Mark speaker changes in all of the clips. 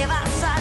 Speaker 1: te vas a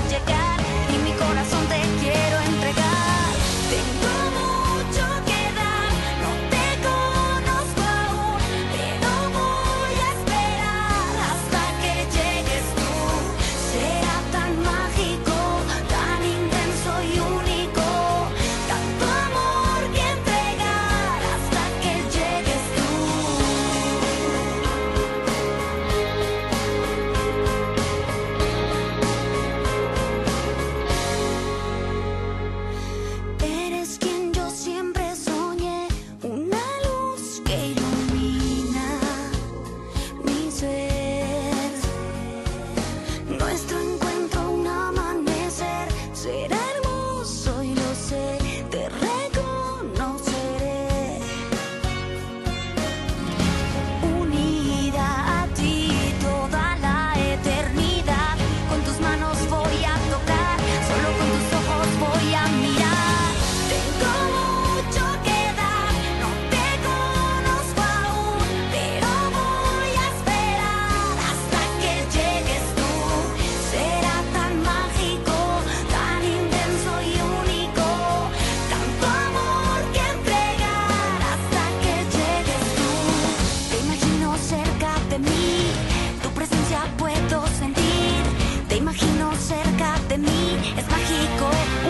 Speaker 1: es mágico,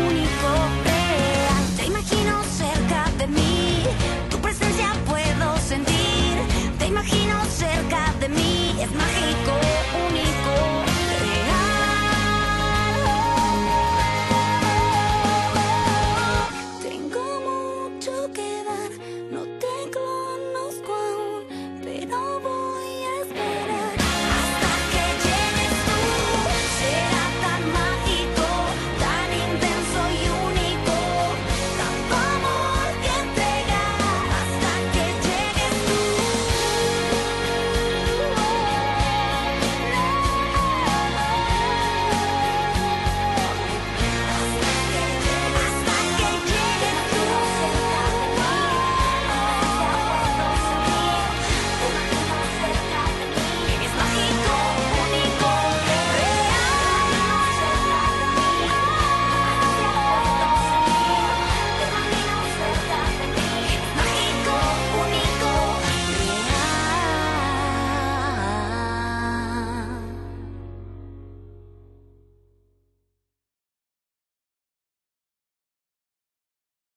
Speaker 1: único, real. Te imagino cerca de mí, tu presencia puedo sentir. Te imagino cerca de mí, es mágico, único, real. Tengo mucho que dar, no te